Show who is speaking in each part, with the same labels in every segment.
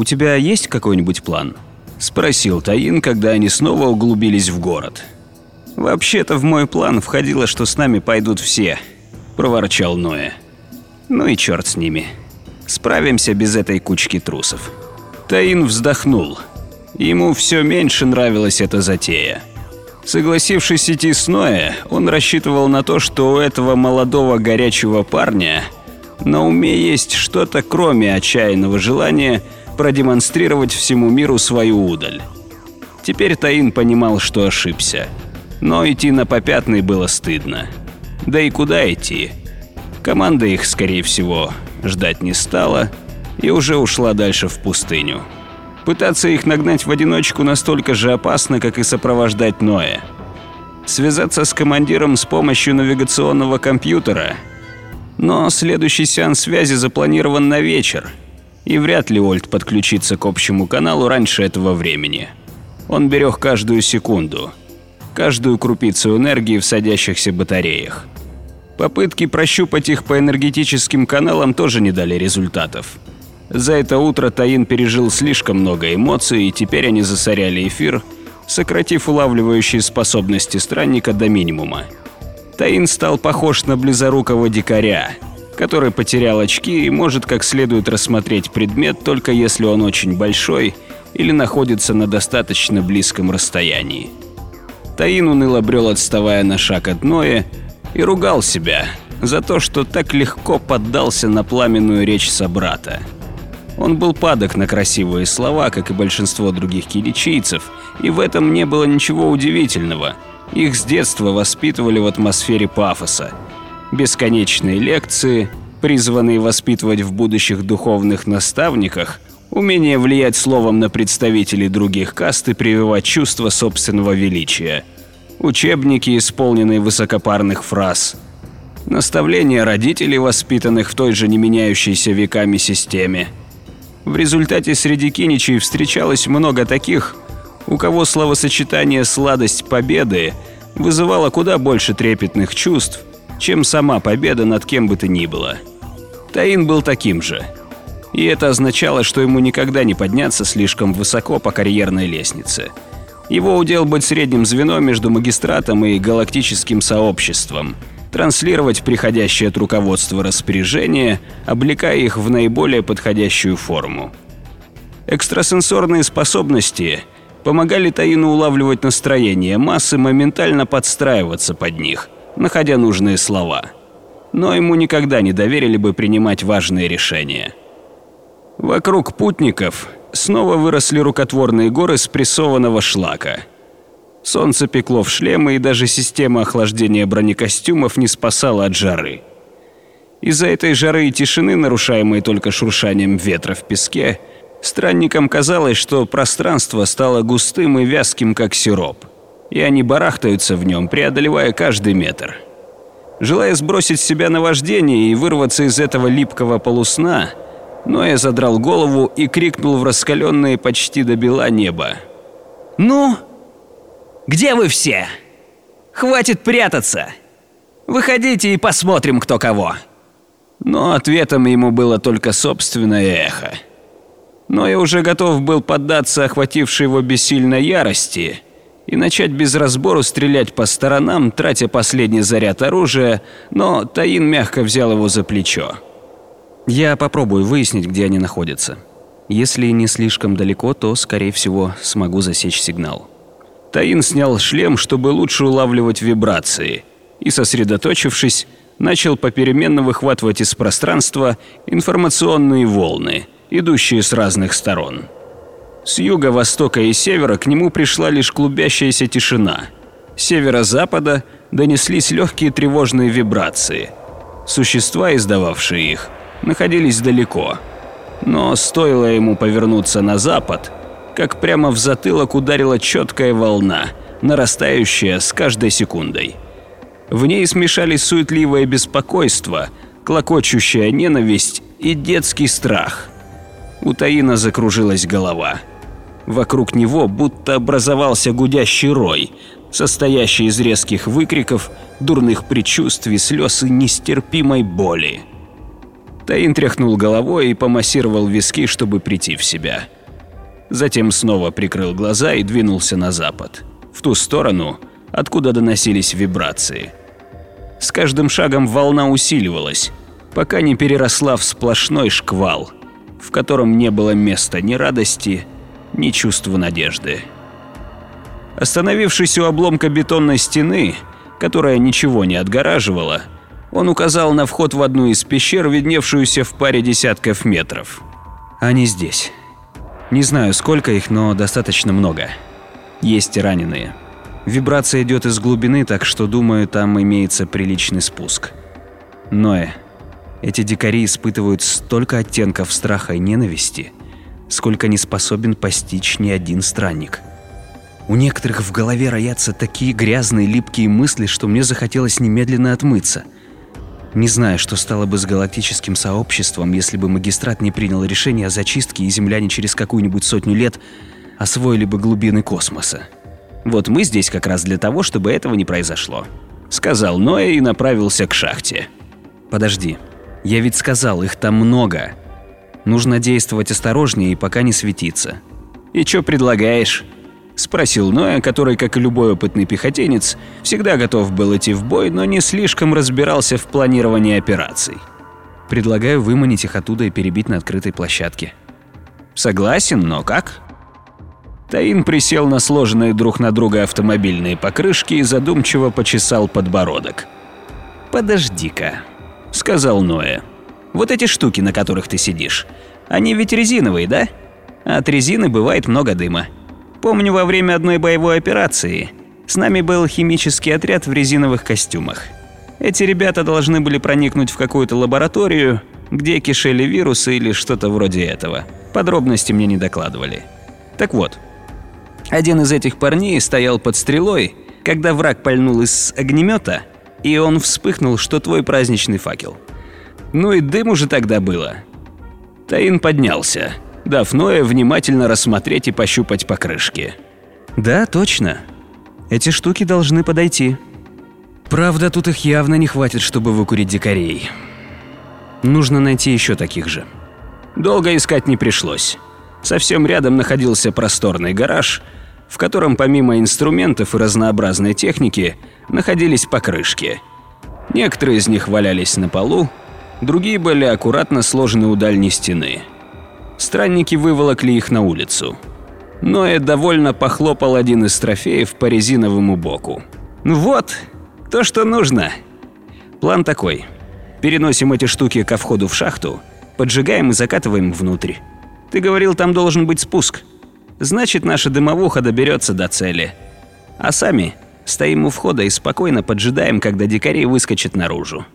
Speaker 1: «У тебя есть какой-нибудь план?» – спросил Таин, когда они снова углубились в город. «Вообще-то в мой план входило, что с нами пойдут все», – проворчал Ноя. «Ну и черт с ними. Справимся без этой кучки трусов». Таин вздохнул. Ему все меньше нравилась эта затея. Согласившись идти с Ноя, он рассчитывал на то, что у этого молодого горячего парня на уме есть что-то кроме отчаянного желания продемонстрировать всему миру свою удаль. Теперь Таин понимал, что ошибся. Но идти на попятный было стыдно. Да и куда идти? Команда их, скорее всего, ждать не стала и уже ушла дальше в пустыню. Пытаться их нагнать в одиночку настолько же опасно, как и сопровождать Ноя. Связаться с командиром с помощью навигационного компьютера. Но следующий сеанс связи запланирован на вечер, и вряд ли Ольд подключится к общему каналу раньше этого времени. Он берег каждую секунду, каждую крупицу энергии в садящихся батареях. Попытки прощупать их по энергетическим каналам тоже не дали результатов. За это утро Таин пережил слишком много эмоций, и теперь они засоряли эфир, сократив улавливающие способности странника до минимума. Таин стал похож на близорукого дикаря, который потерял очки и может как следует рассмотреть предмет только если он очень большой или находится на достаточно близком расстоянии. Таин уныло брел, отставая на шаг от Ноя, и ругал себя за то, что так легко поддался на пламенную речь собрата. Он был падок на красивые слова, как и большинство других киличийцев, и в этом не было ничего удивительного. Их с детства воспитывали в атмосфере пафоса. Бесконечные лекции, призванные воспитывать в будущих духовных наставниках, умение влиять словом на представителей других каст и прививать чувство собственного величия. Учебники, исполненные высокопарных фраз. Наставления родителей, воспитанных в той же не меняющейся веками системе – в результате среди киничей встречалось много таких, у кого словосочетание «сладость победы» вызывало куда больше трепетных чувств, чем сама победа над кем бы то ни было. Таин был таким же. И это означало, что ему никогда не подняться слишком высоко по карьерной лестнице. Его удел быть средним звеном между магистратом и галактическим сообществом – транслировать приходящие от руководства распоряжения, облекая их в наиболее подходящую форму. Экстрасенсорные способности помогали Таину улавливать настроение массы, моментально подстраиваться под них, находя нужные слова. Но ему никогда не доверили бы принимать важные решения. Вокруг путников снова выросли рукотворные горы спрессованного шлака – Солнце пекло в шлемы, и даже система охлаждения бронекостюмов не спасала от жары. Из-за этой жары и тишины, нарушаемой только шуршанием ветра в песке, странникам казалось, что пространство стало густым и вязким, как сироп, и они барахтаются в нем, преодолевая каждый метр. Желая сбросить с себя наваждение и вырваться из этого липкого полусна, Ноя задрал голову и крикнул в раскаленное почти до бела небо. «Ну?» Где вы все? Хватит прятаться! Выходите и посмотрим, кто кого!» Но ответом ему было только собственное эхо. Но я уже готов был поддаться охватившей его бессильной ярости и начать без разбору стрелять по сторонам, тратя последний заряд оружия, но Таин мягко взял его за плечо. «Я попробую выяснить, где они находятся. Если не слишком далеко, то, скорее всего, смогу засечь сигнал». Таин снял шлем, чтобы лучше улавливать вибрации, и, сосредоточившись, начал попеременно выхватывать из пространства информационные волны, идущие с разных сторон. С юга, востока и севера к нему пришла лишь клубящаяся тишина. С северо-запада донеслись легкие тревожные вибрации. Существа, издававшие их, находились далеко. Но стоило ему повернуться на запад – как прямо в затылок ударила четкая волна, нарастающая с каждой секундой. В ней смешались суетливое беспокойство, клокочущая ненависть и детский страх. У Таина закружилась голова. Вокруг него будто образовался гудящий рой, состоящий из резких выкриков, дурных предчувствий, слез и нестерпимой боли. Таин тряхнул головой и помассировал виски, чтобы прийти в себя. Затем снова прикрыл глаза и двинулся на запад, в ту сторону, откуда доносились вибрации. С каждым шагом волна усиливалась, пока не переросла в сплошной шквал, в котором не было места ни радости, ни чувства надежды. Остановившись у обломка бетонной стены, которая ничего не отгораживала, он указал на вход в одну из пещер, видневшуюся в паре десятков метров. «Они здесь. Не знаю, сколько их, но достаточно много. Есть раненые. Вибрация идет из глубины, так что, думаю, там имеется приличный спуск. Ноэ, эти дикари испытывают столько оттенков страха и ненависти, сколько не способен постичь ни один странник. У некоторых в голове роятся такие грязные липкие мысли, что мне захотелось немедленно отмыться. Не знаю, что стало бы с галактическим сообществом, если бы магистрат не принял решение о зачистке и земляне через какую-нибудь сотню лет освоили бы глубины космоса. Вот мы здесь как раз для того, чтобы этого не произошло. Сказал Ноэ и направился к шахте. Подожди. Я ведь сказал, их там много. Нужно действовать осторожнее и пока не светиться. И что предлагаешь? Спросил Ноя, который, как и любой опытный пехотинец, всегда готов был идти в бой, но не слишком разбирался в планировании операций. Предлагаю выманить их оттуда и перебить на открытой площадке. Согласен, но как? Таин присел на сложенные друг на друга автомобильные покрышки и задумчиво почесал подбородок. «Подожди-ка», — сказал Ноэ. «Вот эти штуки, на которых ты сидишь, они ведь резиновые, да? От резины бывает много дыма. Помню, во время одной боевой операции с нами был химический отряд в резиновых костюмах. Эти ребята должны были проникнуть в какую-то лабораторию, где кишели вирусы или что-то вроде этого. Подробности мне не докладывали. Так вот, один из этих парней стоял под стрелой, когда враг пальнул из огнемета, и он вспыхнул, что твой праздничный факел. Ну и дым уже тогда было. Таин поднялся, дав Ноя внимательно рассмотреть и пощупать покрышки. Да, точно. Эти штуки должны подойти. Правда, тут их явно не хватит, чтобы выкурить дикарей. Нужно найти еще таких же. Долго искать не пришлось. Совсем рядом находился просторный гараж, в котором помимо инструментов и разнообразной техники находились покрышки. Некоторые из них валялись на полу, другие были аккуратно сложены у дальней стены. Странники выволокли их на улицу. Ноэ довольно похлопал один из трофеев по резиновому боку. «Ну вот, то, что нужно. План такой. Переносим эти штуки ко входу в шахту, поджигаем и закатываем внутрь. Ты говорил, там должен быть спуск значит наша дымовуха доберется до цели. А сами стоим у входа и спокойно поджидаем, когда дикари выскочат наружу.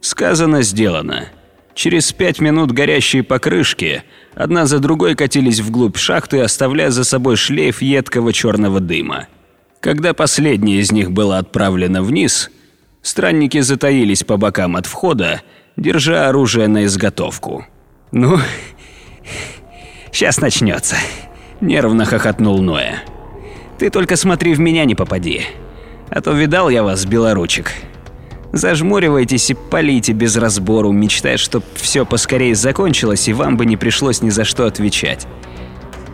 Speaker 1: Сказано, сделано. Через пять минут горящие покрышки одна за другой катились вглубь шахты, оставляя за собой шлейф едкого черного дыма. Когда последняя из них была отправлена вниз, странники затаились по бокам от входа, держа оружие на изготовку. «Ну, сейчас начнется», Нервно хохотнул Ноя. «Ты только смотри в меня не попади. А то видал я вас, белоручек. Зажмуривайтесь и полите без разбору, мечтая, чтоб все поскорее закончилось и вам бы не пришлось ни за что отвечать».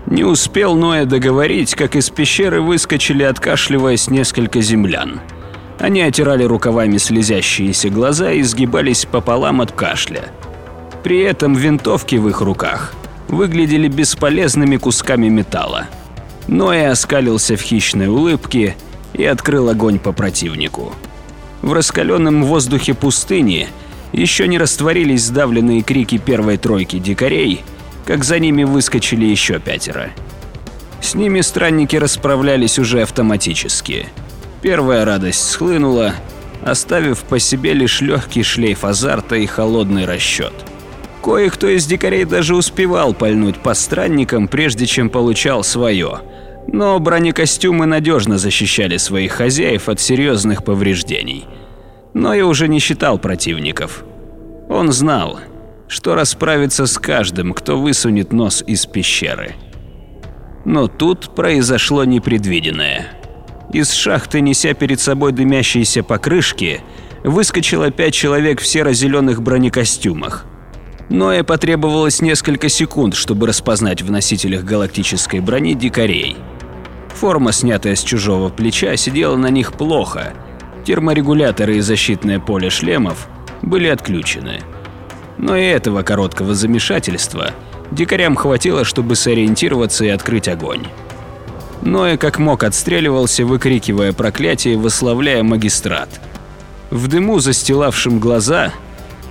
Speaker 1: Не успел Ноя договорить, как из пещеры выскочили, откашливаясь, несколько землян. Они отирали рукавами слезящиеся глаза и сгибались пополам от кашля. При этом винтовки в их руках выглядели бесполезными кусками металла. Но и оскалился в хищной улыбке и открыл огонь по противнику. В раскаленном воздухе пустыни еще не растворились сдавленные крики первой тройки дикарей, как за ними выскочили еще пятеро. С ними странники расправлялись уже автоматически. Первая радость схлынула, оставив по себе лишь легкий шлейф азарта и холодный расчет. Кое-кто из дикарей даже успевал пальнуть по странникам, прежде чем получал свое. Но бронекостюмы надежно защищали своих хозяев от серьезных повреждений. Но я уже не считал противников. Он знал, что расправится с каждым, кто высунет нос из пещеры. Но тут произошло непредвиденное. Из шахты, неся перед собой дымящиеся покрышки, выскочило пять человек в серо-зеленых бронекостюмах. Ноэ потребовалось несколько секунд, чтобы распознать в носителях галактической брони дикарей. Форма, снятая с чужого плеча, сидела на них плохо. Терморегуляторы и защитное поле шлемов были отключены. Но и этого короткого замешательства дикарям хватило, чтобы сориентироваться и открыть огонь. Ноэ как мог отстреливался, выкрикивая проклятие, восславляя магистрат. В дыму, застилавшем глаза,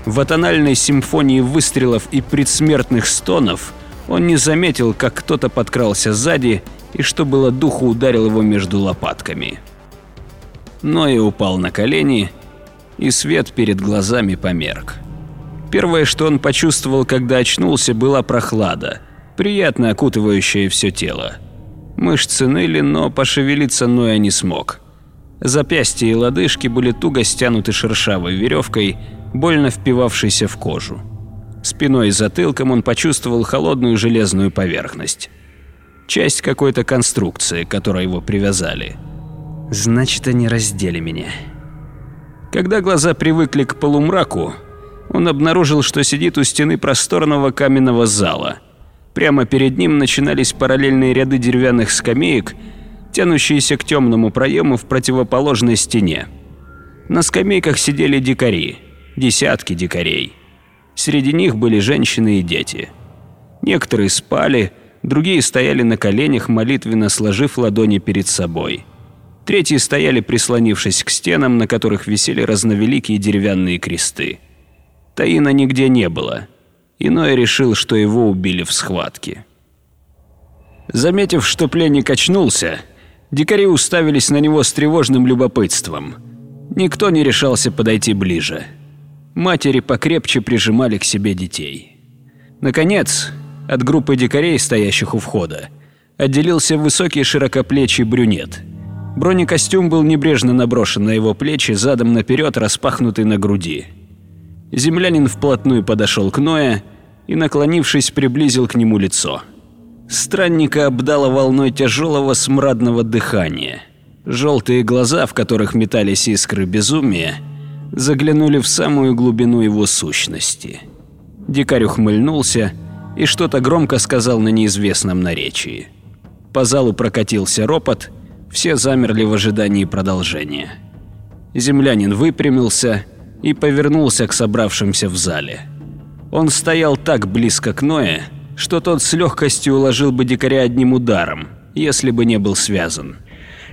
Speaker 1: в атональной симфонии выстрелов и предсмертных стонов он не заметил, как кто-то подкрался сзади и, что было духу, ударил его между лопатками. Ноя упал на колени, и свет перед глазами померк. Первое, что он почувствовал, когда очнулся, была прохлада, приятно окутывающая все тело. Мышцы ныли, но пошевелиться Ноя не смог. Запястья и лодыжки были туго стянуты шершавой веревкой, больно впивавшейся в кожу. Спиной и затылком он почувствовал холодную железную поверхность. Часть какой-то конструкции, к которой его привязали. Значит, они раздели меня. Когда глаза привыкли к полумраку, он обнаружил, что сидит у стены просторного каменного зала. Прямо перед ним начинались параллельные ряды деревянных скамеек, тянущиеся к темному проему в противоположной стене. На скамейках сидели дикари десятки дикарей. Среди них были женщины и дети. Некоторые спали, другие стояли на коленях, молитвенно сложив ладони перед собой. Третьи стояли, прислонившись к стенам, на которых висели разновеликие деревянные кресты. Таина нигде не было. Иной решил, что его убили в схватке. Заметив, что пленник очнулся, дикари уставились на него с тревожным любопытством. Никто не решался подойти ближе. Матери покрепче прижимали к себе детей. Наконец, от группы дикарей, стоящих у входа, отделился высокий широкоплечий брюнет. Бронекостюм был небрежно наброшен на его плечи, задом наперед распахнутый на груди. Землянин вплотную подошел к Ноя и, наклонившись, приблизил к нему лицо. Странника обдало волной тяжелого смрадного дыхания. Желтые глаза, в которых метались искры безумия, заглянули в самую глубину его сущности. Дикарь ухмыльнулся и что-то громко сказал на неизвестном наречии. По залу прокатился ропот, все замерли в ожидании продолжения. Землянин выпрямился и повернулся к собравшимся в зале. Он стоял так близко к Ноэ, что тот с легкостью уложил бы дикаря одним ударом, если бы не был связан.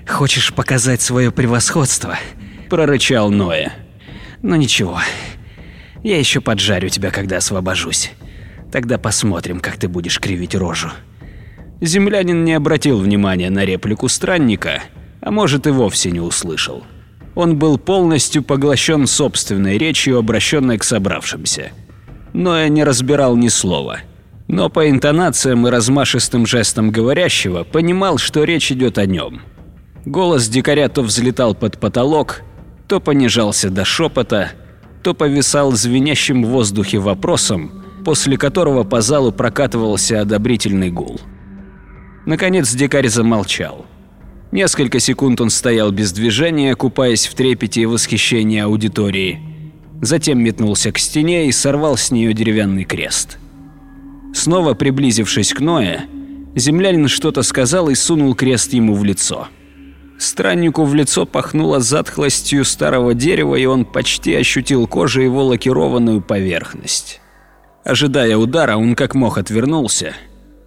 Speaker 2: «Хочешь показать свое превосходство?» – прорычал Ноэ. Но ничего, я еще поджарю тебя, когда освобожусь. Тогда посмотрим, как ты будешь кривить рожу.
Speaker 1: Землянин не обратил внимания на реплику странника, а может и вовсе не услышал. Он был полностью поглощен собственной речью, обращенной к собравшимся. Но я не разбирал ни слова. Но по интонациям и размашистым жестам говорящего понимал, что речь идет о нем. Голос дикаря то взлетал под потолок, то понижался до шепота, то повисал звенящим в воздухе вопросом, после которого по залу прокатывался одобрительный гул. Наконец дикарь замолчал. Несколько секунд он стоял без движения, купаясь в трепете и восхищении аудитории. Затем метнулся к стене и сорвал с нее деревянный крест. Снова приблизившись к Ноэ, землянин что-то сказал и сунул крест ему в лицо. Страннику в лицо пахнуло затхлостью старого дерева, и он почти ощутил кожей его лакированную поверхность. Ожидая удара, он как мог отвернулся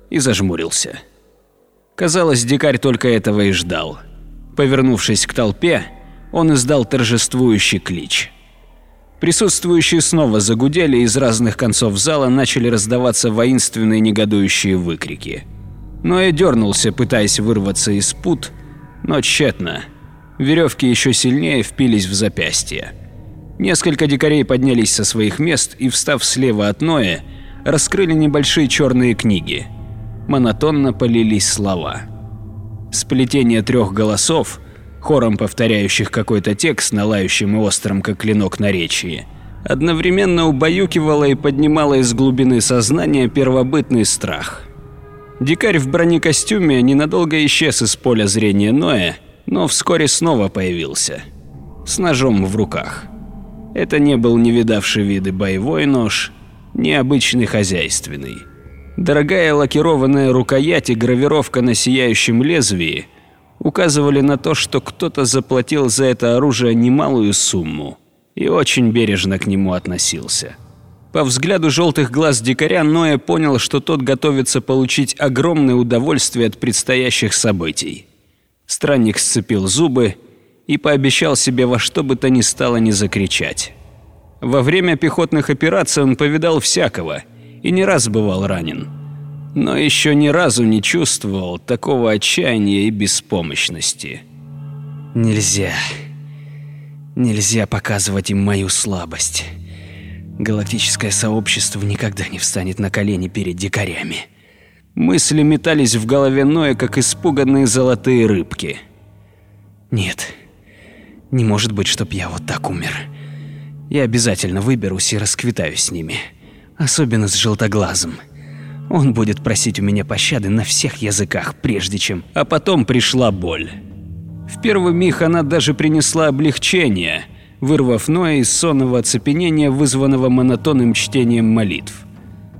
Speaker 1: и зажмурился. Казалось, дикарь только этого и ждал. Повернувшись к толпе, он издал торжествующий клич. Присутствующие снова загудели, из разных концов зала начали раздаваться воинственные негодующие выкрики. Но я дернулся, пытаясь вырваться из пут, но тщетно. Веревки еще сильнее впились в запястье. Несколько дикарей поднялись со своих мест и, встав слева от Ноя, раскрыли небольшие черные книги. Монотонно полились слова. Сплетение трех голосов, хором повторяющих какой-то текст на лающем и остром, как клинок наречии, одновременно убаюкивало и поднимало из глубины сознания первобытный страх – Дикарь в бронекостюме ненадолго исчез из поля зрения Ноя, но вскоре снова появился. С ножом в руках. Это не был не видавший виды боевой нож, необычный хозяйственный. Дорогая лакированная рукоять и гравировка на сияющем лезвии указывали на то, что кто-то заплатил за это оружие немалую сумму и очень бережно к нему относился. По взгляду желтых глаз дикаря Ноя понял, что тот готовится получить огромное удовольствие от предстоящих событий. Странник сцепил зубы и пообещал себе во что бы то ни стало не закричать. Во время пехотных операций он повидал всякого и не раз бывал ранен. Но еще ни разу не чувствовал такого отчаяния и беспомощности.
Speaker 2: Нельзя. Нельзя показывать им мою слабость. Галактическое сообщество никогда не встанет на колени перед дикарями.
Speaker 1: Мысли метались в голове Ноя, как испуганные золотые рыбки.
Speaker 2: Нет, не может быть, чтоб я вот так умер. Я обязательно выберусь и расквитаюсь с ними. Особенно с желтоглазым. Он будет просить у меня пощады на всех языках, прежде чем...
Speaker 1: А потом пришла боль. В первый миг она даже принесла облегчение, вырвав Ноя из сонного оцепенения, вызванного монотонным чтением молитв.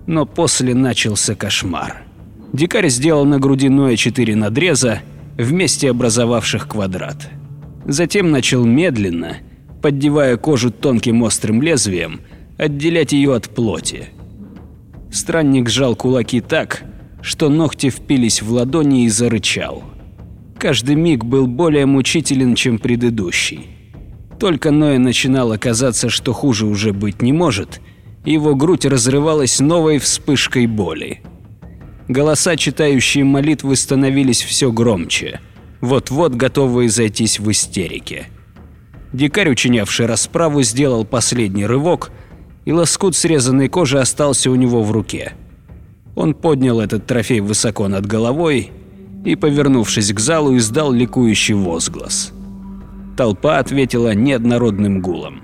Speaker 1: Но после начался кошмар. Дикарь сделал на груди Ноя четыре надреза, вместе образовавших квадрат. Затем начал медленно, поддевая кожу тонким острым лезвием, отделять ее от плоти. Странник сжал кулаки так, что ногти впились в ладони и зарычал. Каждый миг был более мучителен, чем предыдущий. Только Ноя начинало казаться, что хуже уже быть не может, его грудь разрывалась новой вспышкой боли. Голоса, читающие молитвы, становились все громче – вот-вот готовые зайтись в истерике. Дикарь, учинявший расправу, сделал последний рывок, и лоскут срезанной кожи остался у него в руке. Он поднял этот трофей высоко над головой и, повернувшись к залу, издал ликующий возглас. Толпа ответила неоднородным гулом.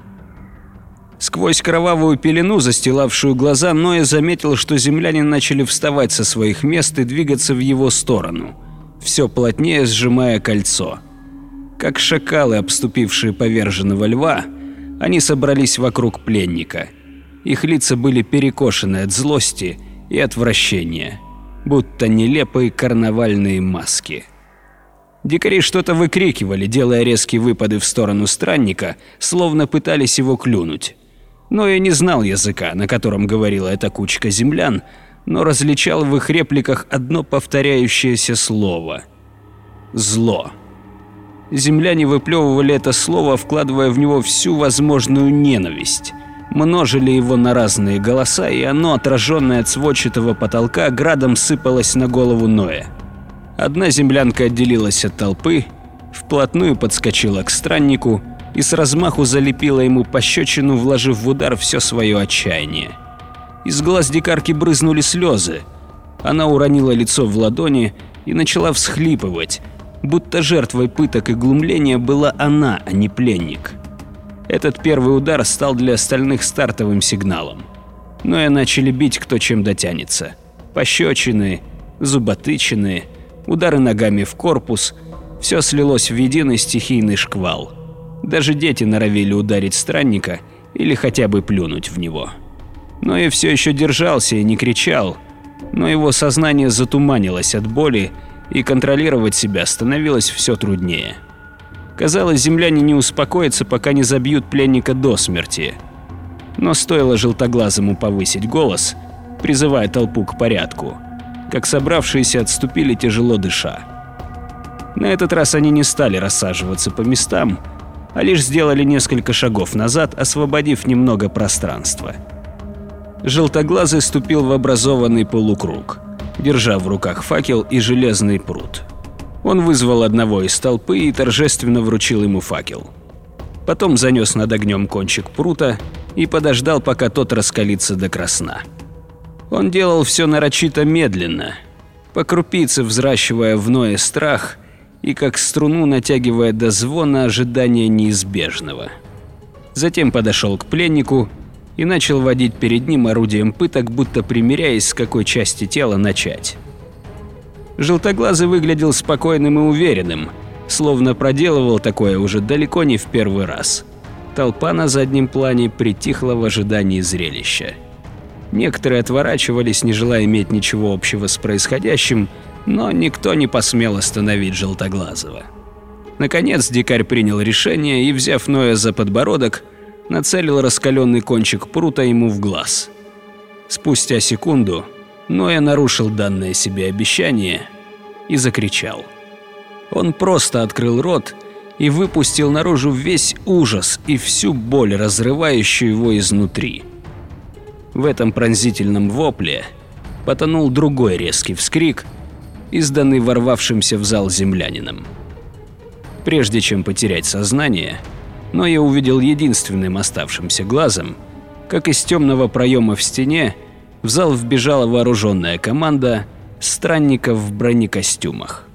Speaker 1: Сквозь кровавую пелену, застилавшую глаза, Ноя заметил, что земляне начали вставать со своих мест и двигаться в его сторону – все плотнее сжимая кольцо. Как шакалы, обступившие поверженного льва, они собрались вокруг пленника. Их лица были перекошены от злости и отвращения, будто нелепые карнавальные маски. Дикари что-то выкрикивали, делая резкие выпады в сторону странника, словно пытались его клюнуть. Но я не знал языка, на котором говорила эта кучка землян, но различал в их репликах одно повторяющееся слово – «зло». Земляне выплевывали это слово, вкладывая в него всю возможную ненависть. Множили его на разные голоса, и оно, отраженное от сводчатого потолка, градом сыпалось на голову Ноя. Одна землянка отделилась от толпы, вплотную подскочила к страннику и с размаху залепила ему пощечину, вложив в удар все свое отчаяние. Из глаз дикарки брызнули слезы. Она уронила лицо в ладони и начала всхлипывать, будто жертвой пыток и глумления была она, а не пленник. Этот первый удар стал для остальных стартовым сигналом. Но и начали бить кто чем дотянется. Пощечины, зуботычины, удары ногами в корпус – все слилось в единый стихийный шквал. Даже дети норовили ударить странника или хотя бы плюнуть в него но и все еще держался и не кричал, но его сознание затуманилось от боли, и контролировать себя становилось все труднее. Казалось, земляне не успокоятся, пока не забьют пленника до смерти. Но стоило желтоглазому повысить голос, призывая толпу к порядку, как собравшиеся отступили тяжело дыша. На этот раз они не стали рассаживаться по местам, а лишь сделали несколько шагов назад, освободив немного пространства. Желтоглазый ступил в образованный полукруг, держа в руках факел и железный пруд. Он вызвал одного из толпы и торжественно вручил ему факел. Потом занес над огнем кончик прута и подождал, пока тот раскалится до красна. Он делал все нарочито медленно, по крупице взращивая в Ное страх и как струну натягивая до звона ожидания неизбежного. Затем подошел к пленнику и начал водить перед ним орудием пыток, будто примиряясь, с какой части тела начать. Желтоглазый выглядел спокойным и уверенным, словно проделывал такое уже далеко не в первый раз. Толпа на заднем плане притихла в ожидании зрелища. Некоторые отворачивались, не желая иметь ничего общего с происходящим, но никто не посмел остановить Желтоглазого. Наконец дикарь принял решение и, взяв Ноя за подбородок, нацелил раскаленный кончик прута ему в глаз. Спустя секунду Ноя нарушил данное себе обещание и закричал. Он просто открыл рот и выпустил наружу весь ужас и всю боль, разрывающую его изнутри. В этом пронзительном вопле потонул другой резкий вскрик, изданный ворвавшимся в зал землянином. Прежде чем потерять сознание, но я увидел единственным оставшимся глазом, как из темного проема в стене в зал вбежала вооруженная команда странников в бронекостюмах.